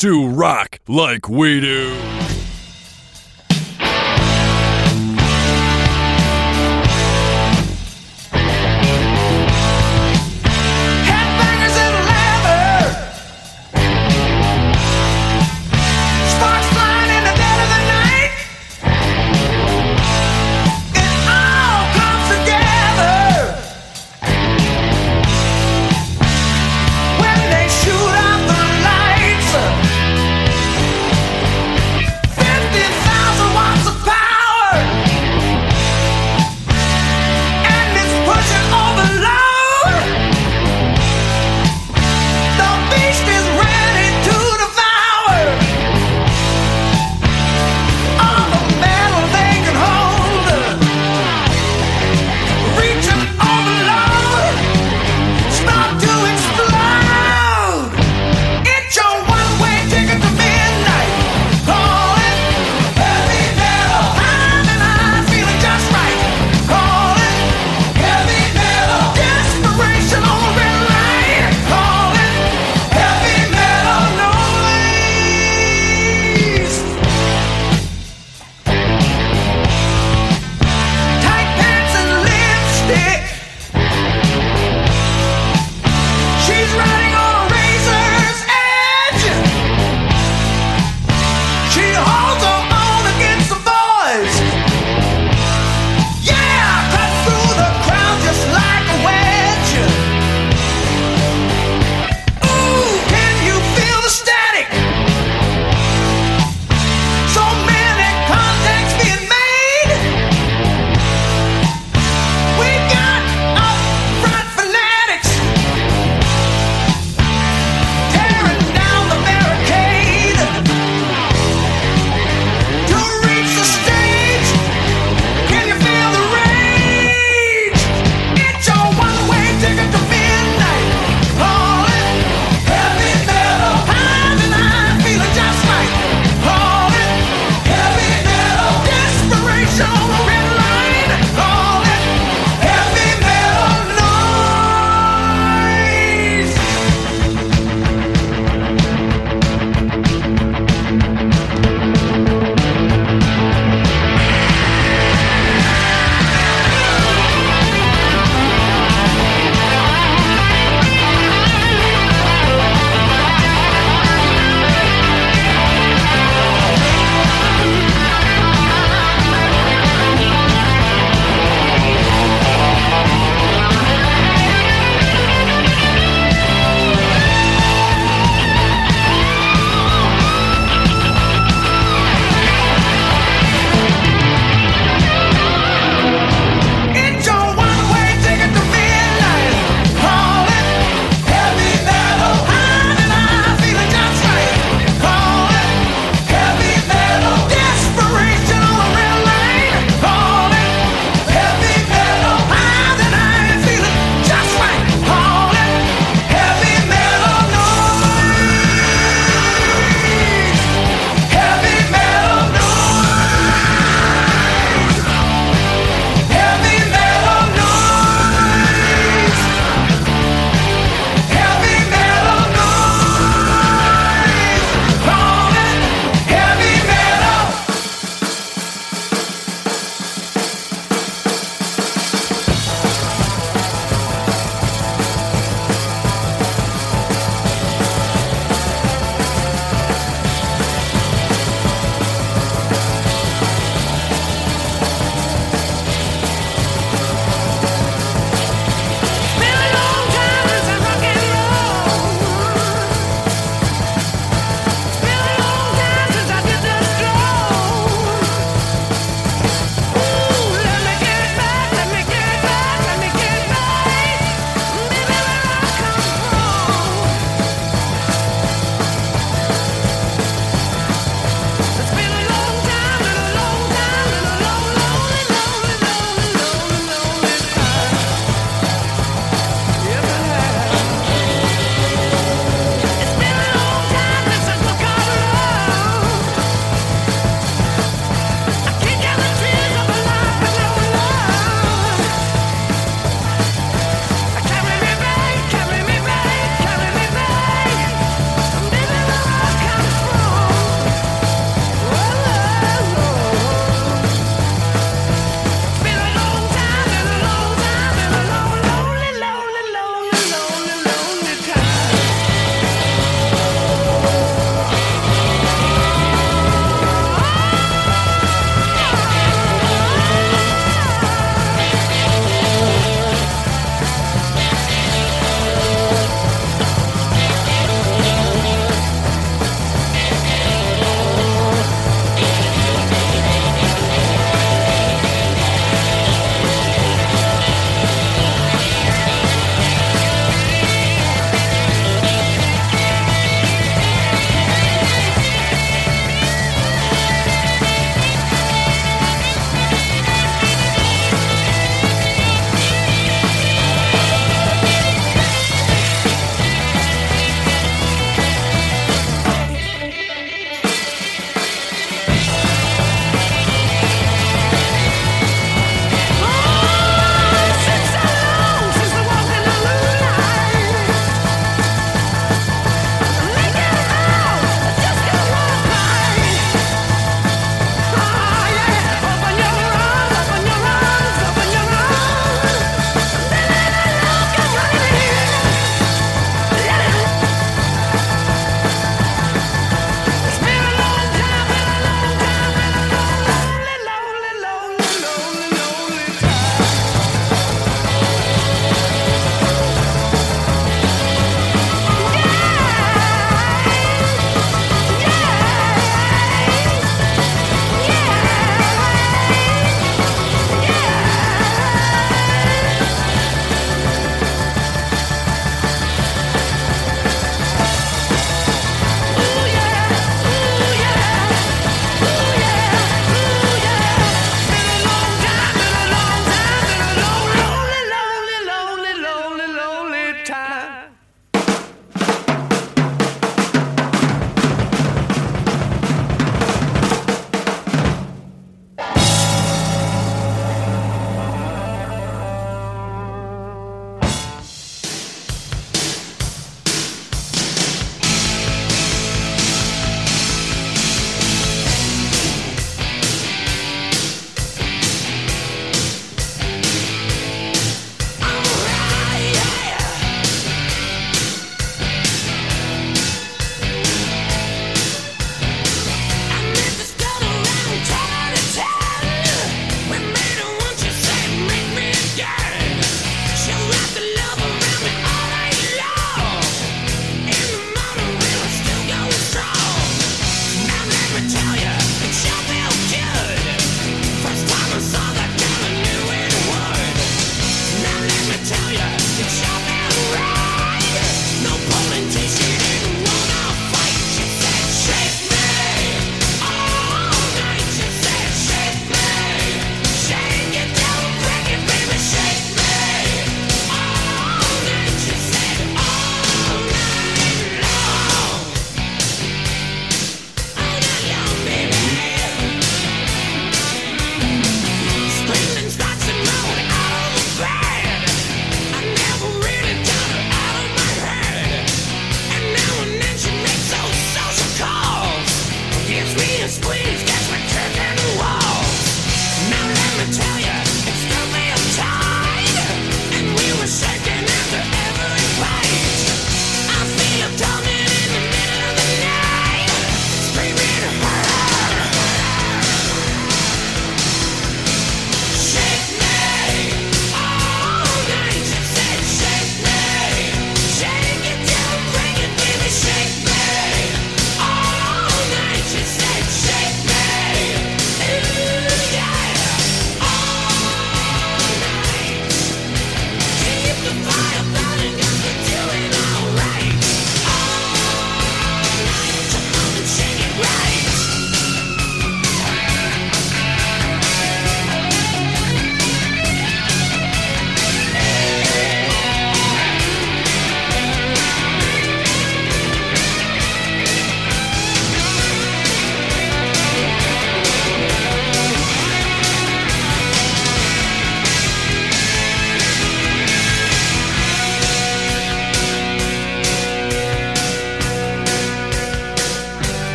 To rock like we do.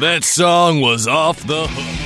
That song was off the hook.